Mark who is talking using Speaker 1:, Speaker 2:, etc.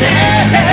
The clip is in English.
Speaker 1: Yeah.